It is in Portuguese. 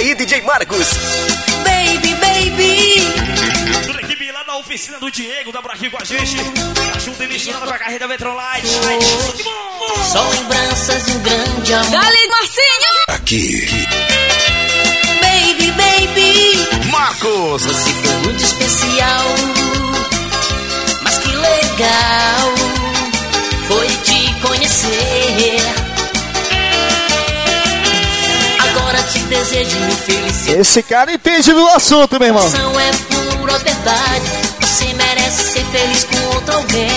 aí, DJ Marcos. Baby, baby. Toda a equipe lá da oficina do Diego, tá da Brasil com a gente. Tá junto e misturando pra carreira Vetrolite. Só lembranças de um grande amor. Dali, Marcinho. Aqui. Baby, baby. Marcos. Você foi muito especial. Mas que legal foi te conhecer. Esse cara entende do assunto, meu irmão. Coração é pura verdade. Você merece ser feliz com outro alguém.